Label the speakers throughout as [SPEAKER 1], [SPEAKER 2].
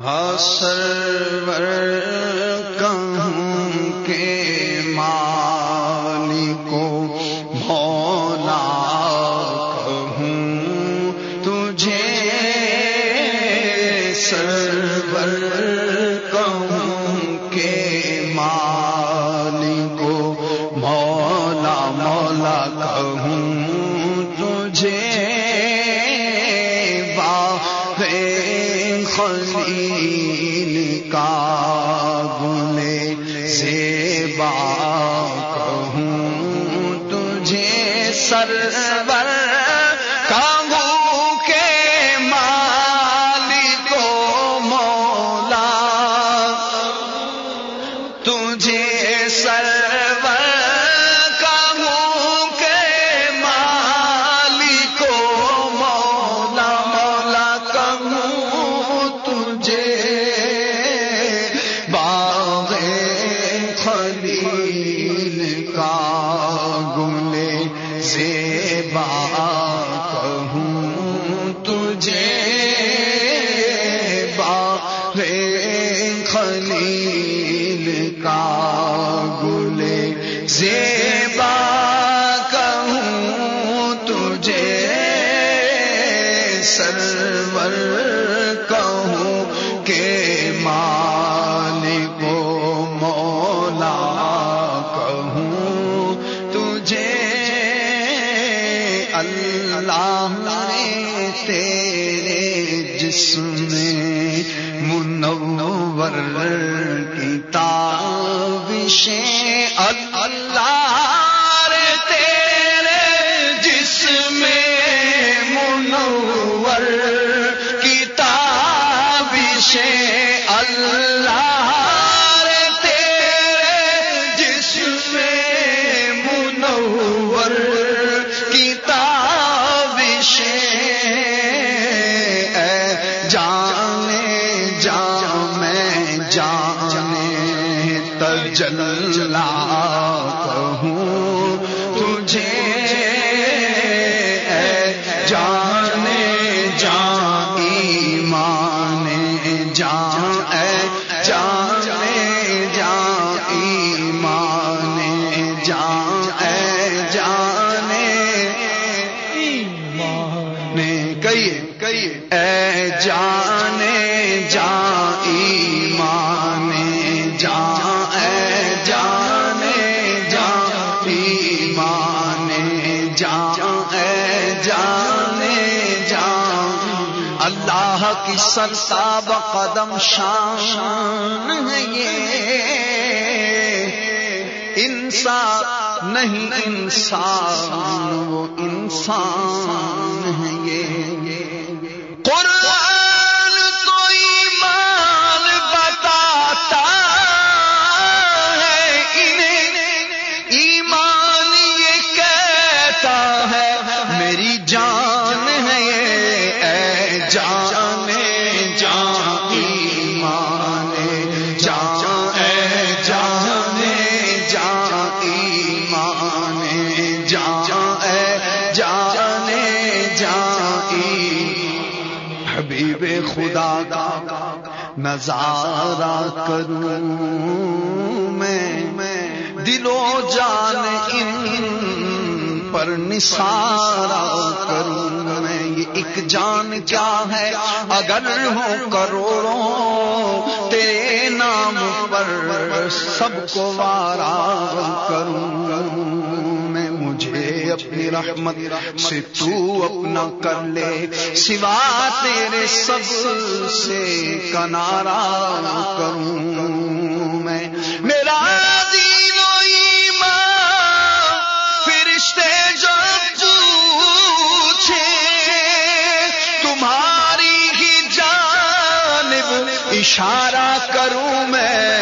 [SPEAKER 1] سرور کہوں کی سرساب قدم شان ہے یہ۔ انسان نہیں انسان وہ انسان ہے یہ۔ خدا کا نظارہ کروں میں۔ دلو جان ان پر نثارا کروں میں۔ یہ ایک جان کیا ہے؟ اگر ہو کروڑوں تیرے نام پر سب کو وارا کروں۔ مجھے اپنی رحمت سے تو اپنا کر لے۔ سوا تیرے سب سے کنارا کروں میں۔ میرا جو تمہاری ہی اشارہ کروں میں۔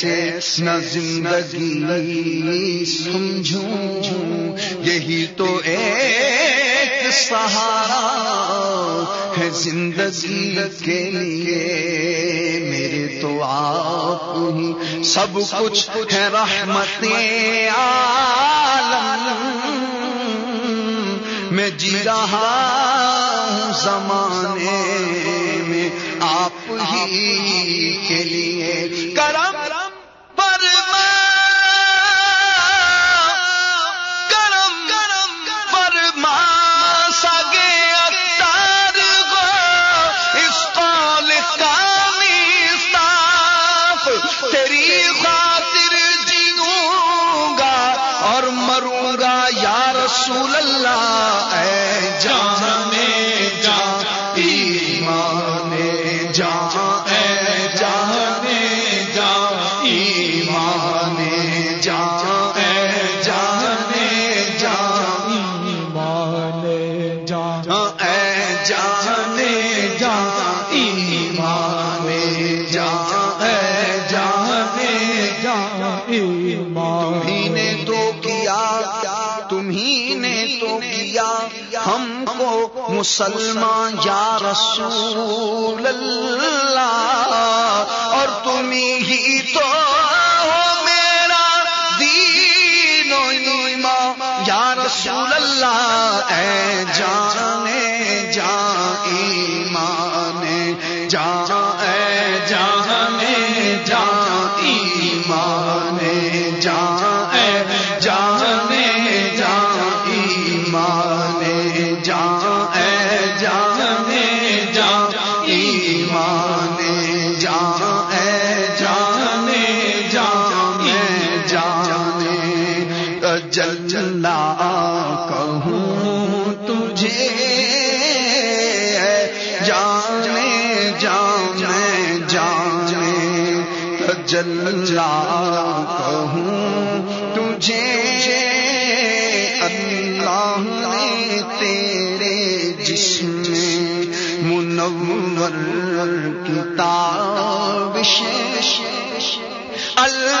[SPEAKER 1] کیسے نہ زندگی سمجھوں؟ یہی تو ایک سہارا ہے زندگی کے لیے۔ میرے تو آپ ہی سب کچھ ہے رحمت عالم۔ میں جی رہا زمانے میں، آپ ہی مسلمان، یا رسول اللہ، اور تمہیں ہی تو میرا دین و ایمان۔ یا رسول اللہ، اے جانے جائیں۔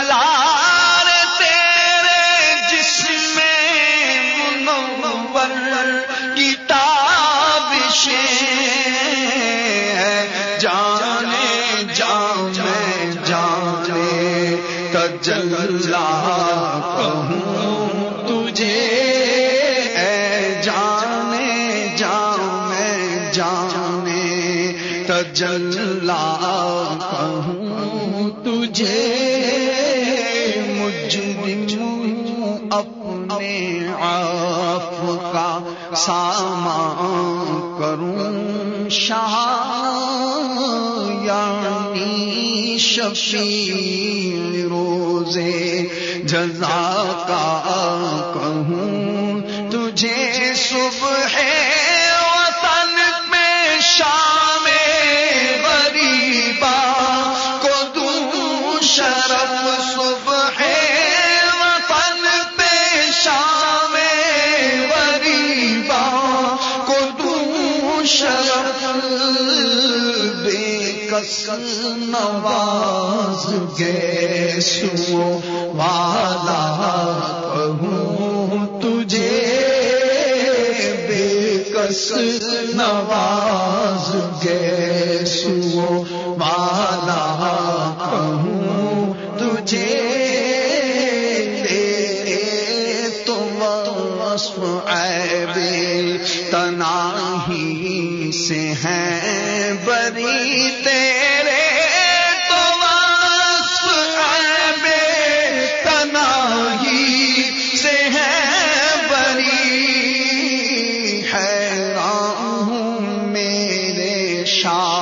[SPEAKER 1] اللہ شاہ یعنی شفیع جزا کا کہوں تجھے صبح نواز گے سو والا کہوں تجھے بے کس نواز گے شان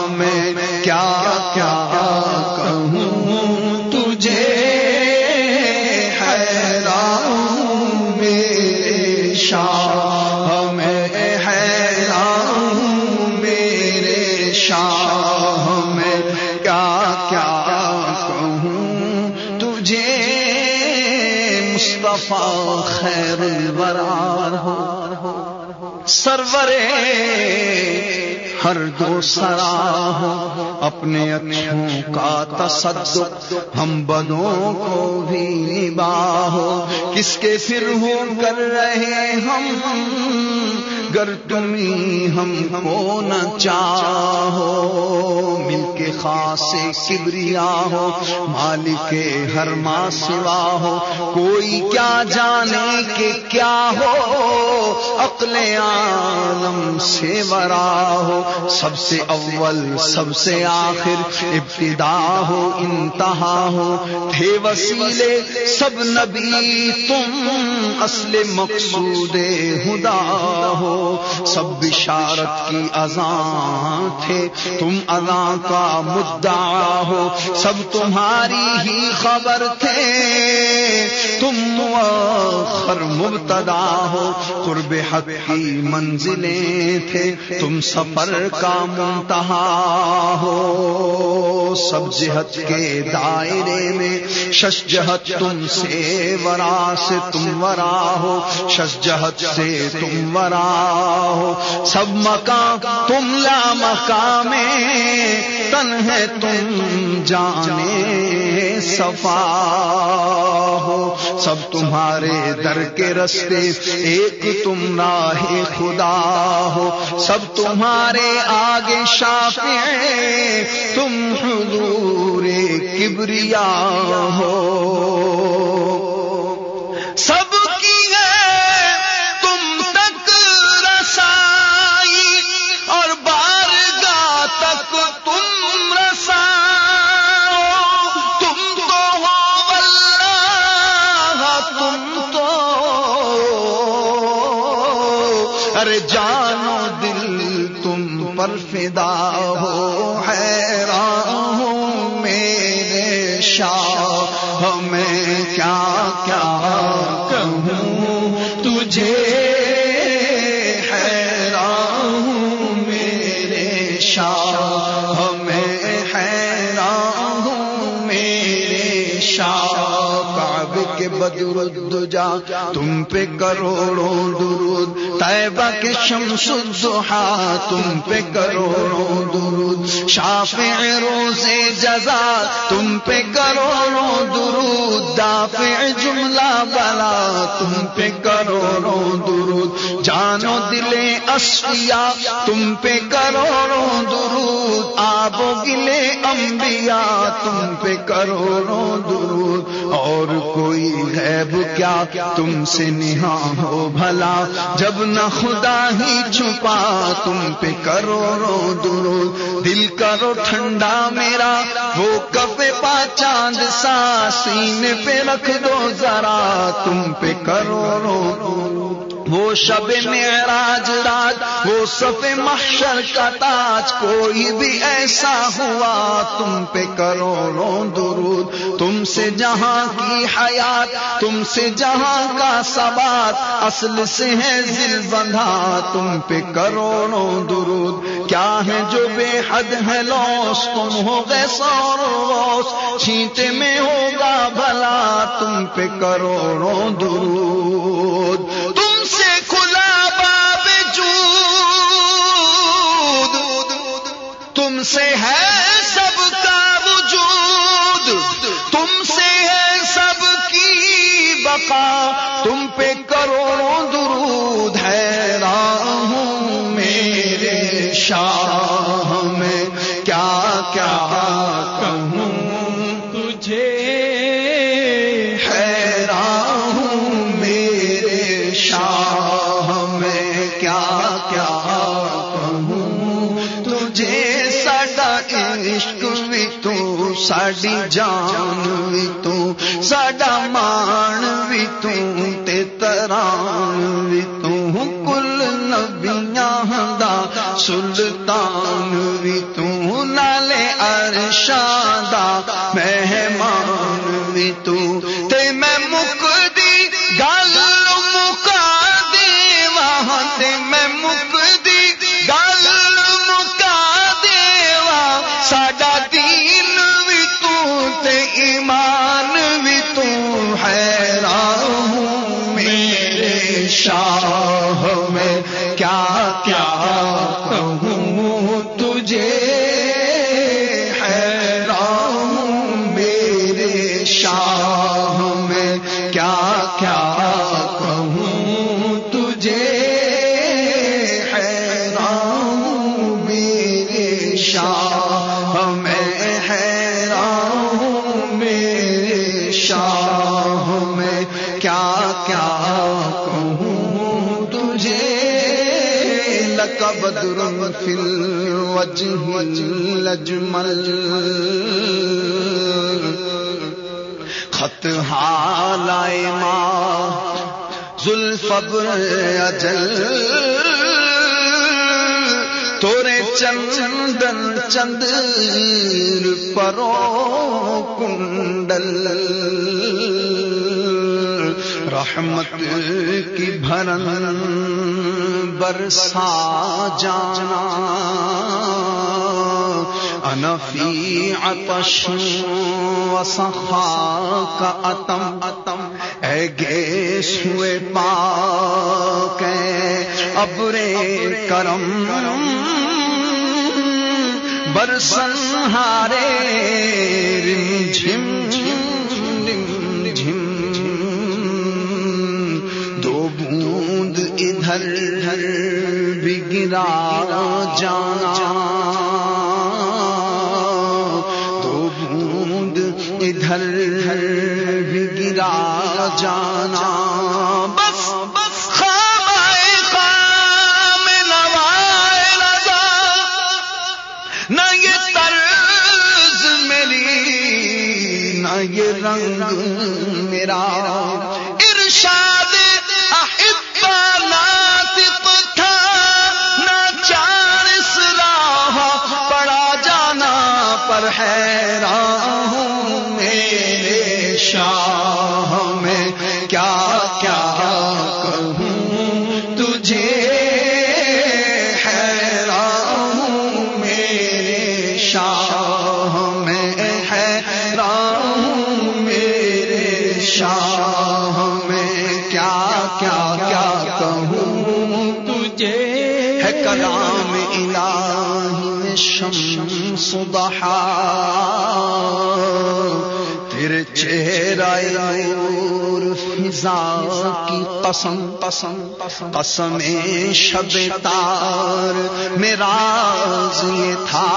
[SPEAKER 1] ہر دو سرا ہو اپنے اچھوں کا تصدق ہم بدوں کو بھی نباہو کس کے پھر ہو کر رہے ہم؟ گر تمہیں ہم کو نہ چاہو، مل کے خاص کبریا ہو، مالک ہر ماں سوا ہو، کوئی کیا جانے کہ کیا ہو؟ عقل عالم سے ورا ہو، سب سے اول، سب سے آخر، ابتدا ہو، انتہا ہو۔ تھے وسیلے سب نبی، تم اصل مقصود خدا ہو۔ سب بشارت کی اذان تھے۔ تم اذان کا مدعا ہو۔ سب تمہاری ہی خبر تھے۔ تم مؤخر مبتدا ہو۔ قرب حق کی منزلیں تھے۔ تم سفر کا منتہا ہو۔ سب جہت کے دائرے میں شش جہت تم سے ورا سے تم ورا ہو شش جہت سے تم ورا ہو۔ سب مکان تم لا مکان میں تن ہے تم جانے صفا ہو۔ سب تمہارے در کے رستے، ایک تم راہ خدا ہو۔ سب تمہارے آگے شافع تم حضور کبریا ہو۔ سب ہو حیران ہوں میرے شاہ میں کیا کیا کہوں؟ تجھے کے بدر جا، تم پہ کروڑوں درود۔ طیبہ کے شمس الضحا تم پہ کروڑوں درود۔ شافع روز جزا، تم پہ کروڑوں درود۔ دافع جملہ بلا، تم پہ کروڑوں درود۔ جانو دلے اشیا تم پہ کروڑوں درود، آب و گلے انبیاء، تم پہ کروڑوں درود۔ اور کوئی غیب کیا تم سے نہا ہو بھلا؟ جب نہ خدا ہی چھپا، تم پہ کروڑوں درود۔ دل کرو ٹھنڈا میرا، وہ کفے پا چاند سا، سینے پہ رکھ دو ذرا۔ تم پہ کروڑوں درود۔ وہ شب معراج رات، وہ صف محشر کا تاج، کوئی بھی ایسا ہوا، تم پہ کروڑوں درود۔ تم سے جہاں کی حیات، تم سے جہاں کا سبات اصل سے ہے دل بندھا تم پہ کروڑوں درود۔ کیا ہے جو بے حد ہے لوس، تم ہو گئے سور روس۔ چھینٹے میں ہوگا بھلا، تم پہ کروڑوں درود۔ تم سے ہے سب کا وجود، تم سے ہے سب کی بقا، تم پہ کروڑوں ساڈی جان بھی تو ساڈا مان بھی تو تے تران بھی تو کل نبیاں دا سلطان بھی تو نالے مہمان بھی تو ایمان بھی تو حیران ہوں میرے شاہ لجمل خط حالائے ماں زلفبر اجل تورے چندن چند پرو کنڈل رحمت کی بھرن برسا جانا انفی عطش و سخا کا اتم اتم اے گے سوئے پاک ابرے کرم برسن ہارے رم جھم رم جھم. دو بوند ادھر بھی گرا جانا. جانا نور فضا کی قسم قسم قسم شب تار میرا یہ تھا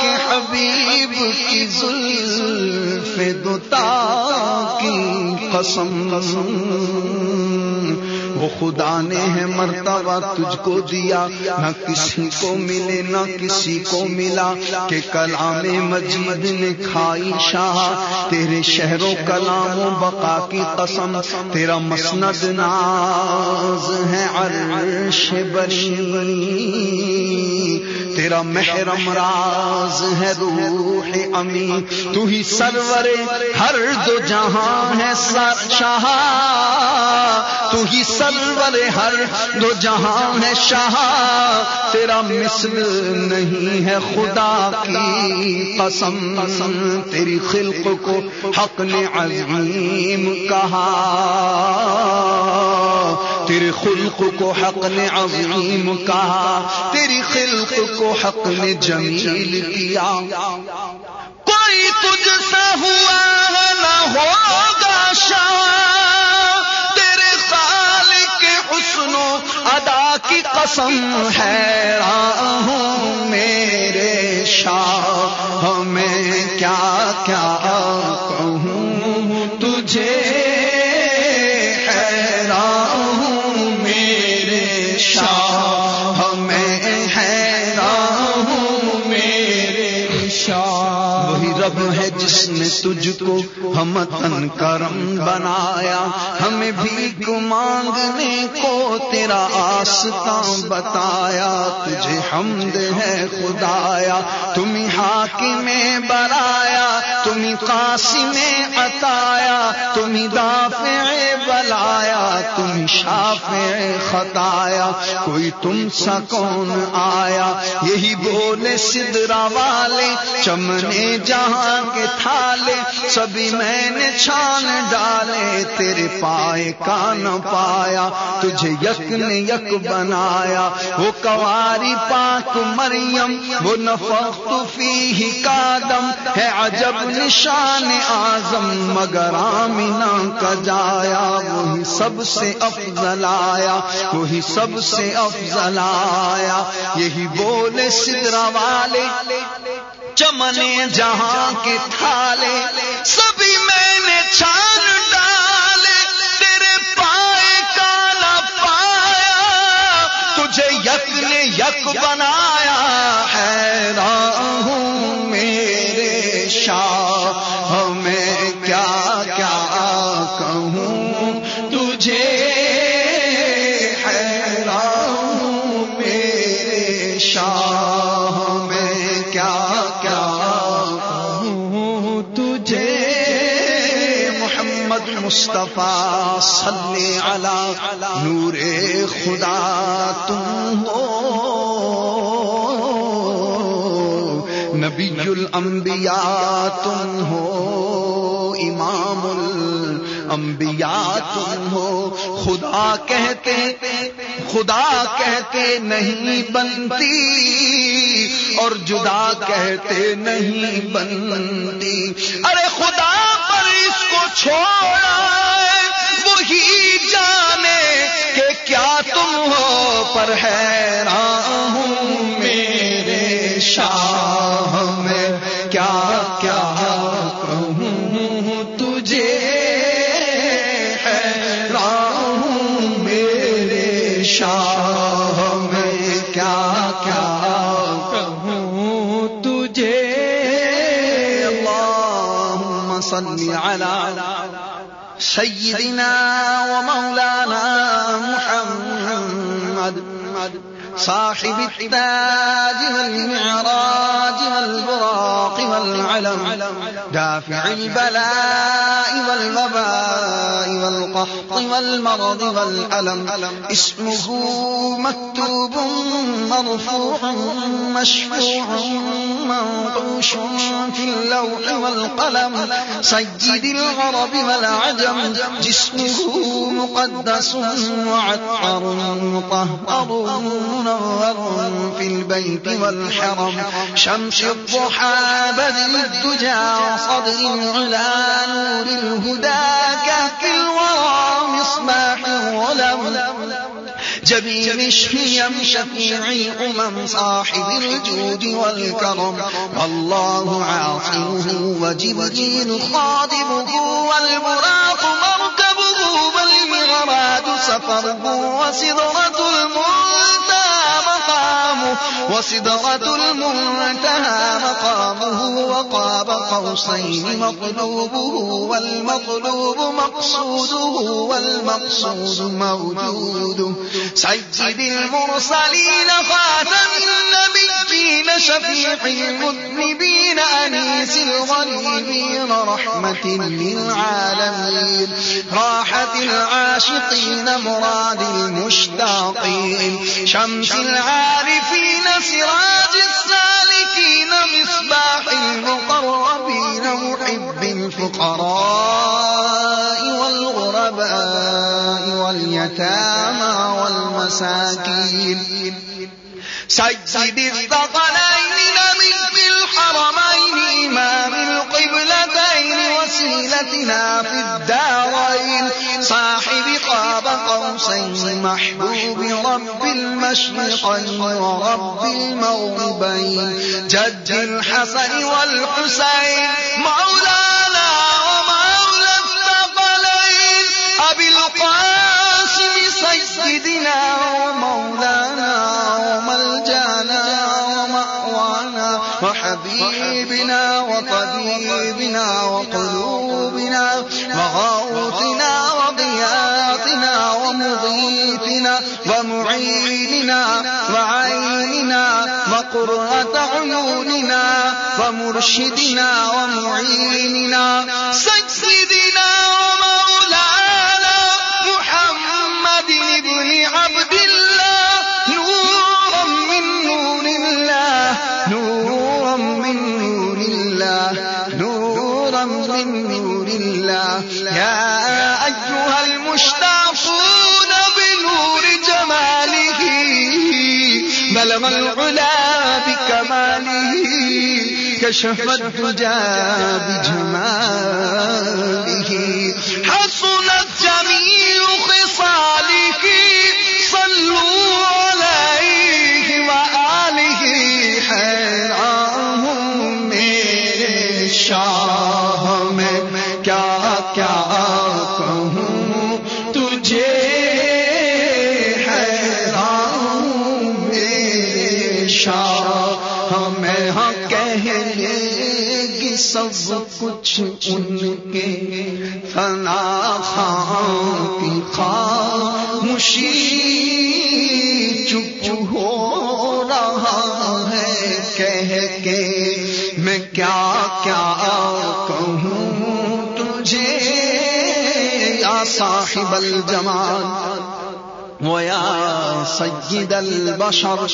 [SPEAKER 1] کہ حبیب کی زلف دوتا کی قسم وہ خدا نے ہے مرتبہ تجھ کو دیا۔ نہ کسی کو ملے، نہ کسی کو ملا کہ کلام مجید نے کھائی شاہ۔ تیرے شہروں کلام و بقا کی قسم، تیرا مسند ناز ہے عرش بری تیرا محرم راز ہے روح امی، تو ہی سرور ہر دو جہاں ہے شاہ۔ تو ہی سرور ہر دو جہاں ہے شاہ۔ تیرا مثل نہیں ہے خدا کی قسم، تیری خلق کو حق نے عظیم کہا۔ تیرے خلق کو حق نے عظیم کہا، تیری خلق کو حق نے جمیل کیا۔ کوئی تجھ سے ہوا نہ ہوگا شاہ، تیرے خالق حسن و ادا کی قسم ہے۔ ہوں میرے شاہ میں کیا کیا کہوں؟ تجھے جس نے تجھ کو ہم تن کرم بنایا، ہمیں بھی مانگنے کو تیرا آستا بتایا، تجھے حمد ہے خدایا تم حاکم میں برایا تم قاسم میں اتایا تم دافع بلایا تم شافع خطایا کوئی تم سا کون آیا؟ یہی بولے سدرا والے، چمنے جہاں کے تھالے سبھی میں نے چھان ڈالے، تیرے پائے کا نہ پایا، تجھے یک نے یک بنایا۔ وہ کواری پاک مریم، وہ نفخت فی کادم۔ ہے عجب نشان آزم مگر آمینہ کا جایا۔ وہی سب سے افضل آیا، وہی سب سے افضل آیا۔ یہی بولے سدرا والے چمنے جہاں کے تھالے، سبھی میں نے چھان ڈالے، تیرے پائے کالا پایا، تجھے یک نے یک بنایا ہے صلی علی نور خدا، تم ہو۔ نبی الانبیاء، تم ہو۔ امام الانبیاء، تم ہو۔ خدا کہتے خدا کہتے نہیں بنتی۔ اور جدا کہتے نہیں بنتی۔ ارے خدا پر اس کو چھوڑا۔ وہی جانے کہ کیا تم ہو پر ہے التاج والمعراج والبراق والعلم دافع البلاء والوباء والقحط والمرض والألم. اسمه مكتوب مرفوع مشفوع. منقوش في اللوح والقلم. سيد العرب والعجم جسمه مقدس معطر مطهر منور في البيت والحرم. شمس الضحى بدل الدجى صدر العلا نور الهدى كهف الورى مصباح الظلم جبين الشيم شفيع الأمم صاحب الجود والكرم. الله عاصمه وجبريل خاطبه والبراق مركبه والمغراد سفره وسدرة المنتهى. مقامه وسدرة المنتهى مقامه وقاب قوسين مطلوبه والمطلوب مقصوده والمقصود موجوده سيد المرسلين خاتم النبيين شفيع المذنبين أنيس الغريبين رحمة للعالمين. راحة العاشقين مراد المشتاقين. شمس العارفين سراج السالكين مصباح المقربين محب الفقراء والغرباء واليتامى والمساكين. سيد الثقلين نبي الحرمين إمام القبلتين وسيلتنا في الدارين. محبوب رب المشرقين ورب المغربين جد الحسن والحسين مولانا ومولى الثقلين أبي القاسم سيدنا ومولانا وقرة عيوننا ومرشدنا ومعيننا. سيدنا كشف الدجى بجماله حصلت جميع خصاله صلوا صاحب الجمال. ويا سيد البشر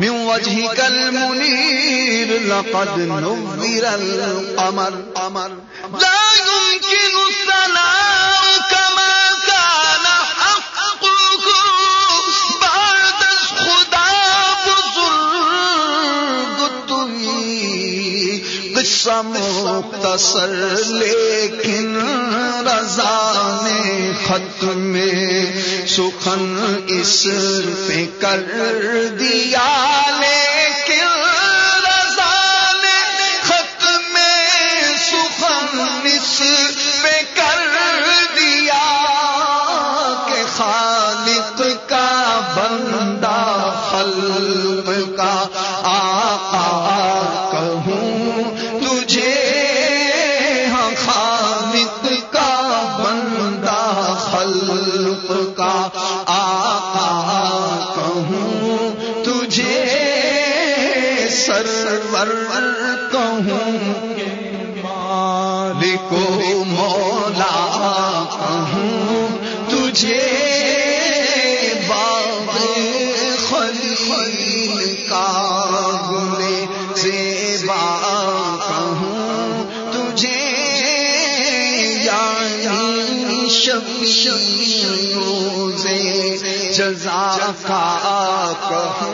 [SPEAKER 1] من وجهك المنير لقد نور القمر. لا يمكن الثناء مختصر لیکن رضا نے خط میں سخن اس پہ کر دیا۔ سرور کہوں مالک مولا کہوں تجھے باغ خلیل کا گلے زیبا کہوں تجھے یعنی شفیع روزے جزا کا کہوں